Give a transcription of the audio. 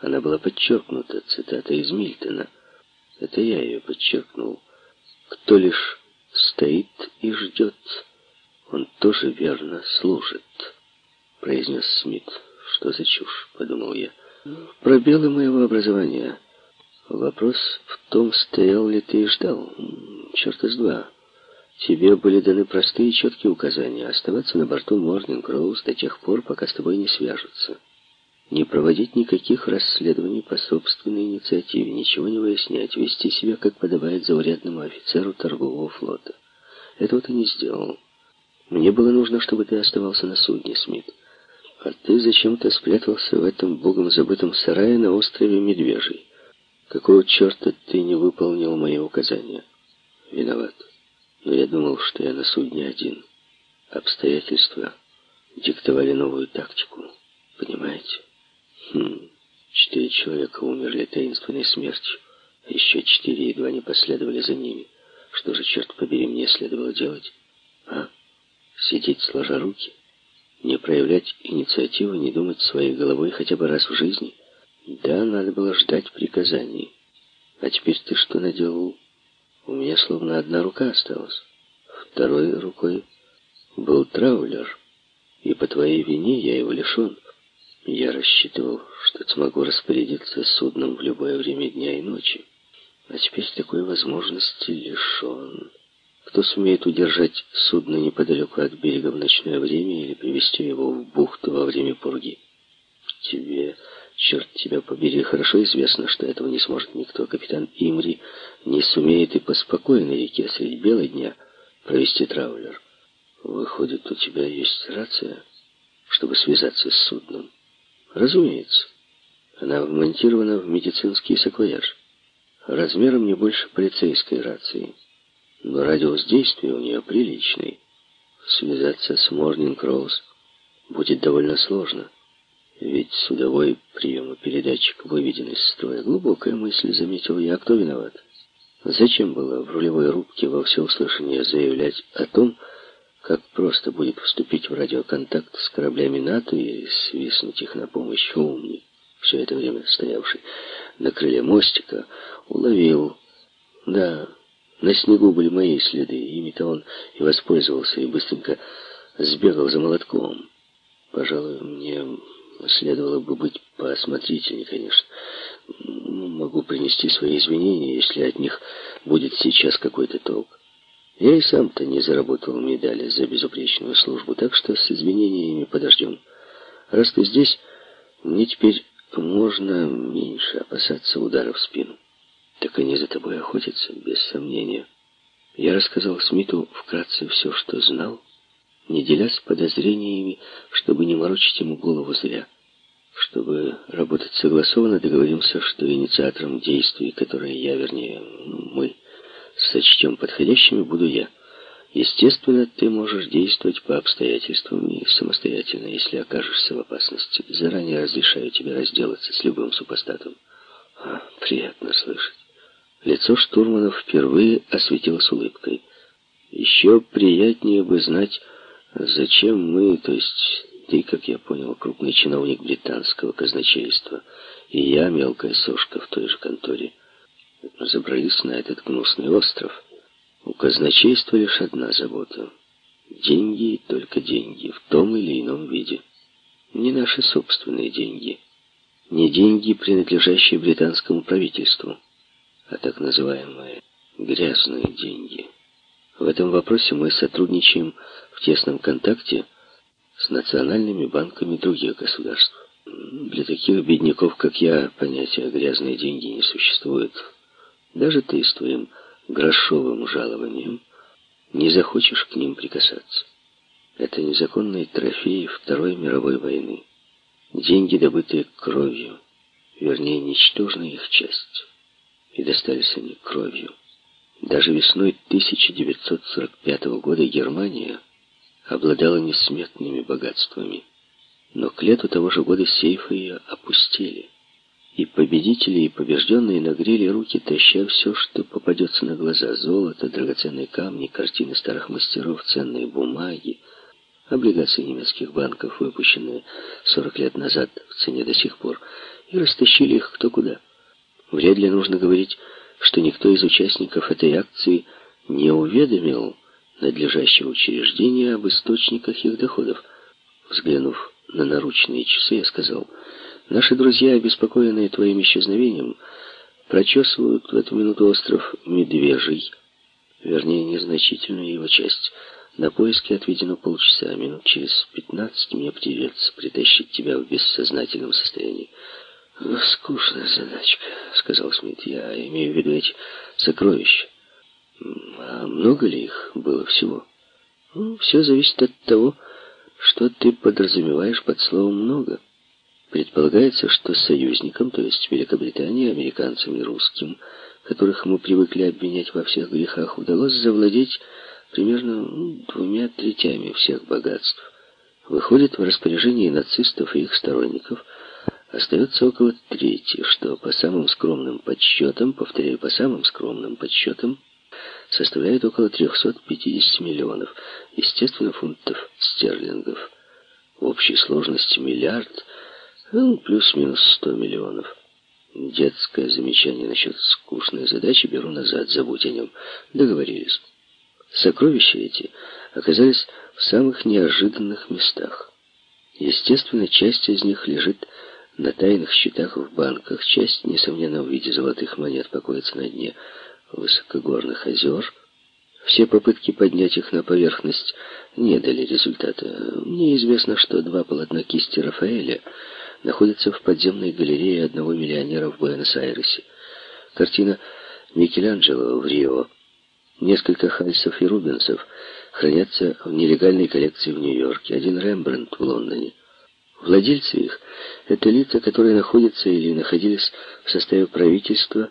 Она была подчеркнута, цитата из Мильтона. Это я ее подчеркнул. Кто лишь стоит и ждет, он тоже верно служит, произнес Смит. Что за чушь, подумал я. Пробелы моего образования. Вопрос в том, стоял ли ты и ждал. Черт из два. Тебе были даны простые и четкие указания оставаться на борту Морнинг Роуз до тех пор, пока с тобой не свяжутся. Не проводить никаких расследований по собственной инициативе, ничего не выяснять, вести себя, как подобает заурядному офицеру торгового флота. Этого ты не сделал. Мне было нужно, чтобы ты оставался на судне, Смит. А ты зачем-то спрятался в этом богом забытом сарае на острове Медвежий. Какого черта ты не выполнил мои указания? Виноват. Но я думал, что я на судне один. Обстоятельства диктовали новую тактику. Понимаете? Хм, четыре человека умерли таинственной смертью. Еще четыре едва не последовали за ними. Что же, черт побери, мне следовало делать? А? Сидеть сложа руки? Не проявлять инициативу, не думать своей головой хотя бы раз в жизни? Да, надо было ждать приказаний. А теперь ты что наделал? У меня словно одна рука осталась. Второй рукой был траулер, и по твоей вине я его лишен. Я рассчитывал, что смогу распорядиться судном в любое время дня и ночи. А теперь такой возможности лишен. Кто сумеет удержать судно неподалеку от берега в ночное время или привести его в бухту во время пурги? Тебе Черт тебя побери, хорошо известно, что этого не сможет никто. Капитан Имри не сумеет и по спокойной реке средь бела дня провести траулер. Выходит, у тебя есть рация, чтобы связаться с судном? Разумеется. Она вмонтирована в медицинский саквояж. Размером не больше полицейской рации. Но радиус действия у нее приличный. Связаться с Морнинг Роуз будет довольно сложно. Ведь судовой приемопередатчик выведен из строя. Глубокая мысль, заметил я. А кто виноват? Зачем было в рулевой рубке во всеуслышание заявлять о том, как просто будет вступить в радиоконтакт с кораблями НАТО и свистнуть их на помощь умник, все это время стоявший на крыле мостика, уловил. Да, на снегу были мои следы, ими-то он и воспользовался, и быстренько сбегал за молотком. Пожалуй, мне Следовало бы быть поосмотрительнее, конечно. Могу принести свои извинения, если от них будет сейчас какой-то толк. Я и сам-то не заработал медали за безупречную службу, так что с извинениями подождем. Раз ты здесь, мне теперь можно меньше опасаться удара в спину. Так они за тобой охотятся, без сомнения. Я рассказал Смиту вкратце все, что знал, не делясь подозрениями, чтобы не морочить ему голову зря. Чтобы работать согласованно, договоримся, что инициатором действий, которые я, вернее, мы, сочтем подходящими, буду я. Естественно, ты можешь действовать по обстоятельствам и самостоятельно, если окажешься в опасности. Заранее разрешаю тебе разделаться с любым супостатом. А, приятно слышать. Лицо штурмана впервые осветилось улыбкой. Еще приятнее бы знать, Зачем мы, то есть ты, как я понял, крупный чиновник британского казначейства, и я, мелкая сошка в той же конторе, забрались на этот гнусный остров? У казначейства лишь одна забота. Деньги только деньги, в том или ином виде. Не наши собственные деньги. Не деньги, принадлежащие британскому правительству, а так называемые грязные деньги. В этом вопросе мы сотрудничаем в тесном контакте с национальными банками других государств. Для таких бедняков, как я, понятия «грязные деньги» не существует. Даже ты с твоим грошовым жалованием не захочешь к ним прикасаться. Это незаконные трофеи Второй мировой войны. Деньги, добытые кровью, вернее, ничтожная их часть. И достались они кровью. Даже весной 1945 года Германия обладала несметными богатствами. Но к лету того же года сейфы ее опустили. И победители, и побежденные нагрели руки, таща все, что попадется на глаза. Золото, драгоценные камни, картины старых мастеров, ценные бумаги, облигации немецких банков, выпущенные 40 лет назад в цене до сих пор, и растащили их кто куда. Вряд ли нужно говорить, что никто из участников этой акции не уведомил надлежащего учреждения об источниках их доходов. Взглянув на наручные часы, я сказал, «Наши друзья, обеспокоенные твоим исчезновением, прочесывают в эту минуту остров Медвежий, вернее, незначительную его часть. На поиски отведено полчаса, минут через пятнадцать мне придется притащить тебя в бессознательном состоянии. «Скучная задачка», — сказал Смит. «Я имею в виду эти сокровища. А много ли их было всего?» ну, «Все зависит от того, что ты подразумеваешь под словом «много». Предполагается, что союзникам, то есть Великобритании, американцам и русским, которых мы привыкли обвинять во всех грехах, удалось завладеть примерно ну, двумя третями всех богатств. Выходит, в распоряжении нацистов и их сторонников остается около трети, что по самым скромным подсчетам, повторяю, по самым скромным подсчетам, составляет около 350 миллионов, естественно, фунтов стерлингов. В общей сложности миллиард – ну, плюс-минус сто миллионов. Детское замечание насчет скучной задачи беру назад, забудь о нем. Договорились. Сокровища эти оказались в самых неожиданных местах. Естественно, часть из них лежит на тайных счетах в банках, часть, несомненно, в виде золотых монет покоится на дне высокогорных озер. Все попытки поднять их на поверхность не дали результата. Мне известно, что два полотна кисти Рафаэля — находится в подземной галерее одного миллионера в Буэнос-Айресе. Картина Микеланджело в Рио. Несколько Хальсов и Рубенсов хранятся в нелегальной коллекции в Нью-Йорке. Один Рембрандт в Лондоне. Владельцы их — это лица, которые находятся или находились в составе правительства